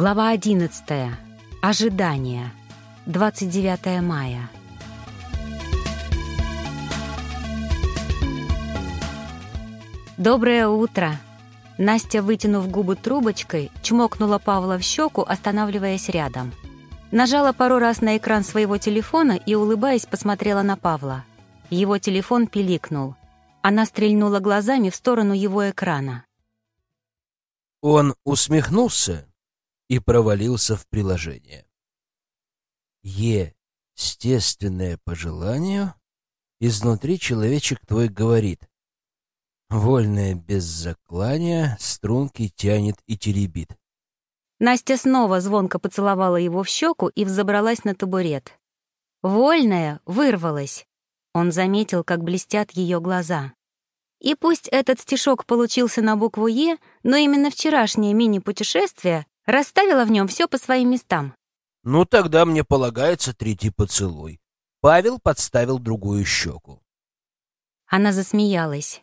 Глава 11. Ожидание. 29 мая. Доброе утро. Настя, вытянув губы трубочкой, чмокнула Павла в щеку, останавливаясь рядом. Нажала пару раз на экран своего телефона и, улыбаясь, посмотрела на Павла. Его телефон пиликнул. Она стрельнула глазами в сторону его экрана. Он усмехнулся и провалился в приложение. Естественное по желанию, изнутри человечек твой говорит. Вольное без заклания, струнки тянет и теребит. Настя снова звонко поцеловала его в щеку и взобралась на табурет. Вольная вырвалась. Он заметил, как блестят ее глаза. И пусть этот стишок получился на букву «Е», но именно вчерашнее мини-путешествие Расставила в нем все по своим местам. Ну, тогда мне полагается третий поцелуй. Павел подставил другую щеку. Она засмеялась.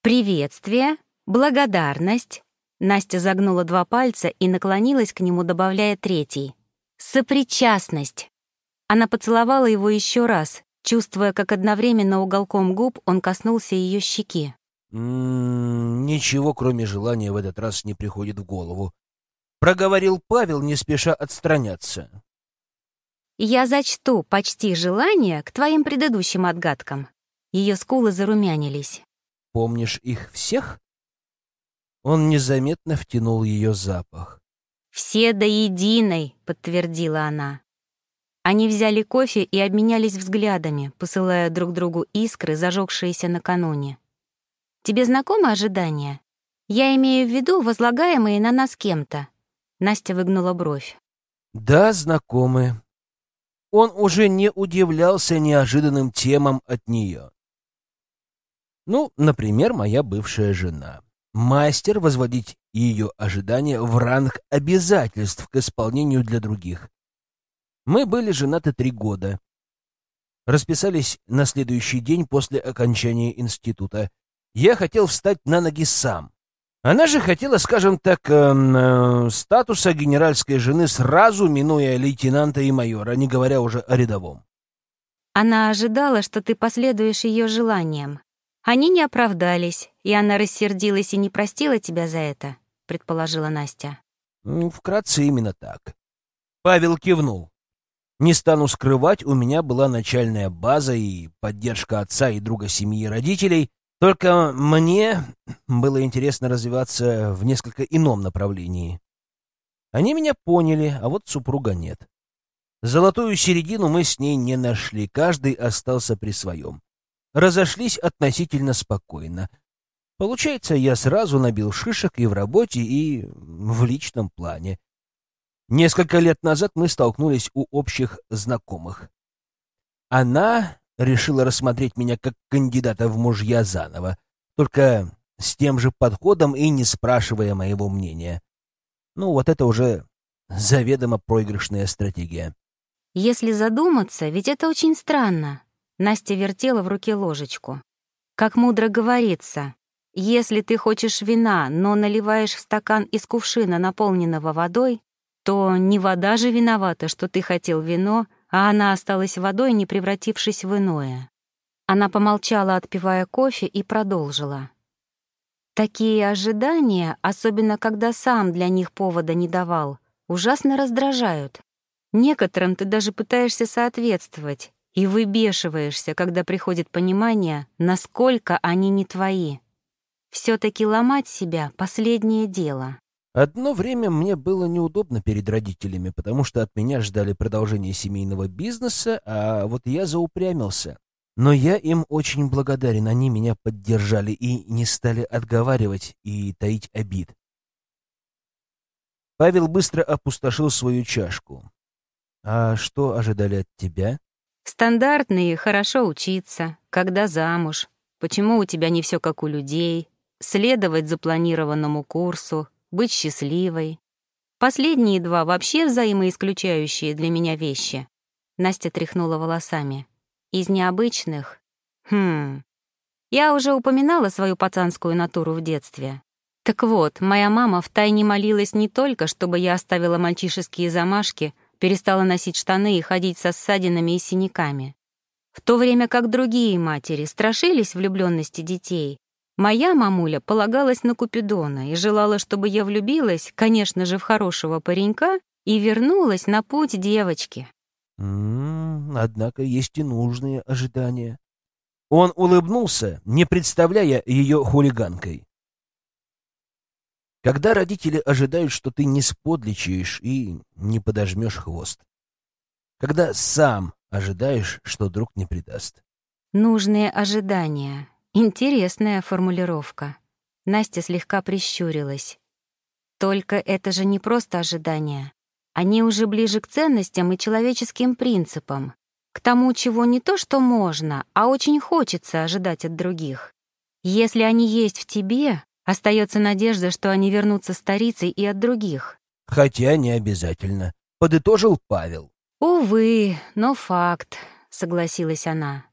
«Приветствие, благодарность». Настя загнула два пальца и наклонилась к нему, добавляя третий. «Сопричастность». Она поцеловала его еще раз, чувствуя, как одновременно уголком губ он коснулся ее щеки. М -м, ничего, кроме желания, в этот раз не приходит в голову проговорил Павел, не спеша отстраняться. «Я зачту почти желание к твоим предыдущим отгадкам». Ее скулы зарумянились. «Помнишь их всех?» Он незаметно втянул ее запах. «Все до единой», — подтвердила она. Они взяли кофе и обменялись взглядами, посылая друг другу искры, зажегшиеся накануне. «Тебе знакомы ожидания? Я имею в виду возлагаемые на нас кем-то. Настя выгнула бровь. «Да, знакомы». Он уже не удивлялся неожиданным темам от нее. Ну, например, моя бывшая жена. Мастер возводить ее ожидания в ранг обязательств к исполнению для других. Мы были женаты три года. Расписались на следующий день после окончания института. Я хотел встать на ноги сам. Она же хотела, скажем так, э, э, статуса генеральской жены сразу, минуя лейтенанта и майора, не говоря уже о рядовом. Она ожидала, что ты последуешь ее желаниям. Они не оправдались, и она рассердилась и не простила тебя за это, предположила Настя. Вкратце именно так. Павел кивнул. Не стану скрывать, у меня была начальная база и поддержка отца и друга семьи родителей, только мне было интересно развиваться в несколько ином направлении. Они меня поняли, а вот супруга нет. Золотую середину мы с ней не нашли, каждый остался при своем. Разошлись относительно спокойно. Получается, я сразу набил шишек и в работе, и в личном плане. Несколько лет назад мы столкнулись у общих знакомых. Она решила рассмотреть меня как кандидата в мужья заново, только с тем же подходом и не спрашивая моего мнения. Ну, вот это уже заведомо проигрышная стратегия. Если задуматься, ведь это очень странно. Настя вертела в руке ложечку. Как мудро говорится, если ты хочешь вина, но наливаешь в стакан из кувшина, наполненного водой, то не вода же виновата, что ты хотел вино, а она осталась водой, не превратившись в иное. Она помолчала, отпивая кофе, и продолжила. Такие ожидания, особенно когда сам для них повода не давал, ужасно раздражают. Некоторым ты даже пытаешься соответствовать и выбешиваешься, когда приходит понимание, насколько они не твои. все таки ломать себя — последнее дело. Одно время мне было неудобно перед родителями, потому что от меня ждали продолжения семейного бизнеса, а вот я заупрямился. Но я им очень благодарен, они меня поддержали и не стали отговаривать и таить обид. Павел быстро опустошил свою чашку. «А что ожидали от тебя?» «Стандартные, хорошо учиться, когда замуж, почему у тебя не все как у людей, следовать запланированному курсу, быть счастливой. Последние два вообще взаимоисключающие для меня вещи. Настя тряхнула волосами. Из необычных... Хм... Я уже упоминала свою пацанскую натуру в детстве. Так вот, моя мама втайне молилась не только, чтобы я оставила мальчишеские замашки, перестала носить штаны и ходить со ссадинами и синяками. В то время как другие матери страшились влюбленности детей, моя мамуля полагалась на Купидона и желала, чтобы я влюбилась, конечно же, в хорошего паренька и вернулась на путь девочки. М -м, однако есть и нужные ожидания. Он улыбнулся, не представляя ее хулиганкой. Когда родители ожидают, что ты не сподличаешь и не подожмешь хвост. Когда сам ожидаешь, что друг не предаст. Нужные ожидания. Интересная формулировка. Настя слегка прищурилась. Только это же не просто ожидания. Они уже ближе к ценностям и человеческим принципам. К тому, чего не то что можно, а очень хочется ожидать от других. Если они есть в тебе, Остается надежда, что они вернутся старицей и от других. Хотя не обязательно, подытожил Павел. Увы, но факт, согласилась она.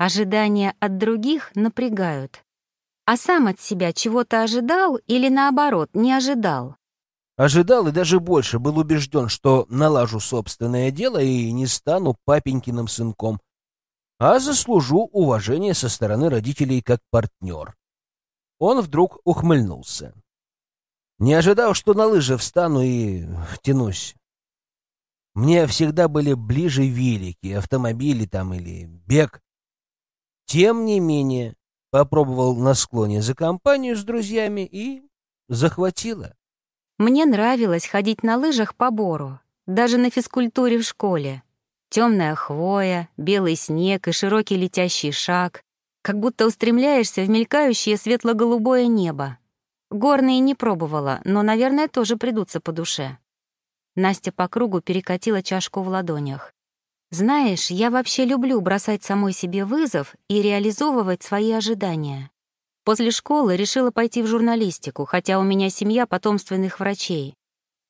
Ожидания от других напрягают. А сам от себя чего-то ожидал или наоборот, не ожидал? Ожидал и даже больше был убежден, что налажу собственное дело и не стану папенькиным сынком, а заслужу уважение со стороны родителей как партнер. Он вдруг ухмыльнулся. Не ожидал, что на лыжи встану и втянусь. Мне всегда были ближе велики, автомобили там или бег. Тем не менее, попробовал на склоне за компанию с друзьями и захватило. Мне нравилось ходить на лыжах по бору, даже на физкультуре в школе. Темная хвоя, белый снег и широкий летящий шаг как будто устремляешься в мелькающее светло-голубое небо. Горные не пробовала, но, наверное, тоже придутся по душе. Настя по кругу перекатила чашку в ладонях. «Знаешь, я вообще люблю бросать самой себе вызов и реализовывать свои ожидания. После школы решила пойти в журналистику, хотя у меня семья потомственных врачей.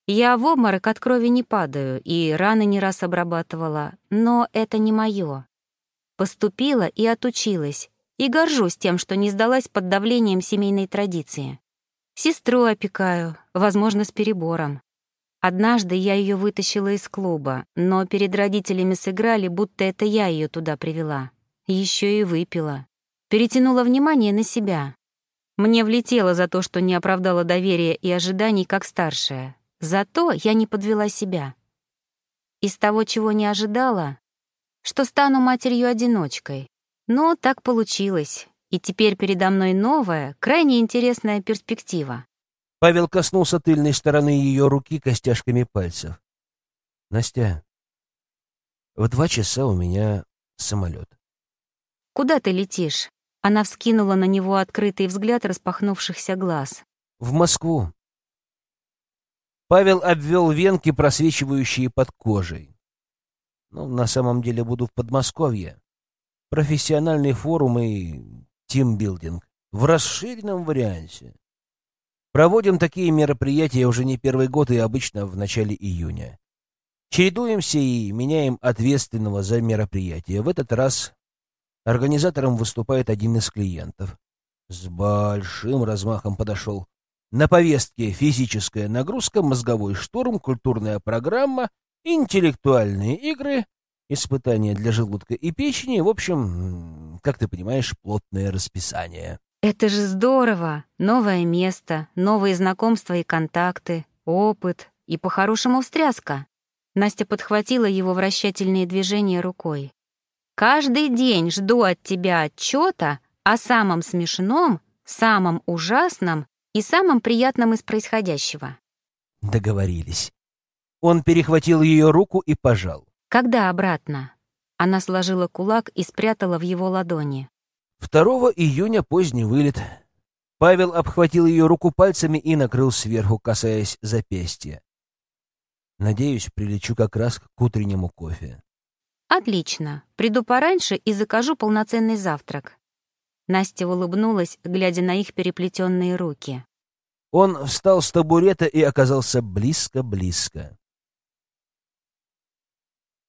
Я в обморок от крови не падаю и раны не раз обрабатывала, но это не моё. Поступила и отучилась, и горжусь тем, что не сдалась под давлением семейной традиции. Сестру опекаю, возможно, с перебором. Однажды я ее вытащила из клуба, но перед родителями сыграли, будто это я ее туда привела. Еще и выпила. Перетянула внимание на себя. Мне влетело за то, что не оправдала доверия и ожиданий как старшая. Зато я не подвела себя. Из того, чего не ожидала, что стану матерью-одиночкой, но так получилось, и теперь передо мной новая, крайне интересная перспектива. Павел коснулся тыльной стороны ее руки костяшками пальцев. «Настя, в два часа у меня самолет. «Куда ты летишь?» Она вскинула на него открытый взгляд распахнувшихся глаз. «В Москву». Павел обвел венки, просвечивающие под кожей. «Ну, на самом деле буду в Подмосковье профессиональный форум и тимбилдинг в расширенном варианте. Проводим такие мероприятия уже не первый год и обычно в начале июня. Чередуемся и меняем ответственного за мероприятие. В этот раз организатором выступает один из клиентов. С большим размахом подошел. На повестке физическая нагрузка, мозговой штурм, культурная программа, интеллектуальные игры, испытания для желудка и печени, в общем, как ты понимаешь, плотное расписание. Это же здорово! Новое место, новые знакомства и контакты, опыт и по-хорошему встряска. Настя подхватила его вращательные движения рукой. «Каждый день жду от тебя отчета о самом смешном, самом ужасном и самом приятном из происходящего». Договорились. Он перехватил ее руку и пожал. «Когда обратно?» Она сложила кулак и спрятала в его ладони. 2 июня поздний вылет. Павел обхватил ее руку пальцами и накрыл сверху, касаясь запястья. Надеюсь, прилечу как раз к утреннему кофе. Отлично. Приду пораньше и закажу полноценный завтрак. Настя улыбнулась, глядя на их переплетенные руки. Он встал с табурета и оказался близко-близко.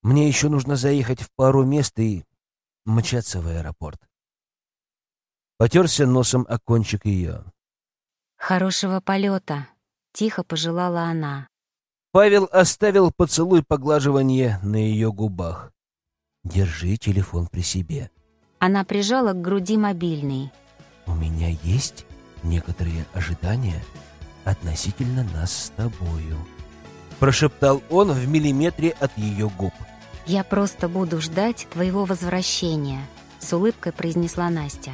Мне еще нужно заехать в пару мест и мчаться в аэропорт. Потерся носом о кончик ее. «Хорошего полета», — тихо пожелала она. Павел оставил поцелуй поглаживания на ее губах. «Держи телефон при себе». Она прижала к груди мобильный. «У меня есть некоторые ожидания относительно нас с тобою», — прошептал он в миллиметре от ее губ. «Я просто буду ждать твоего возвращения», — с улыбкой произнесла Настя.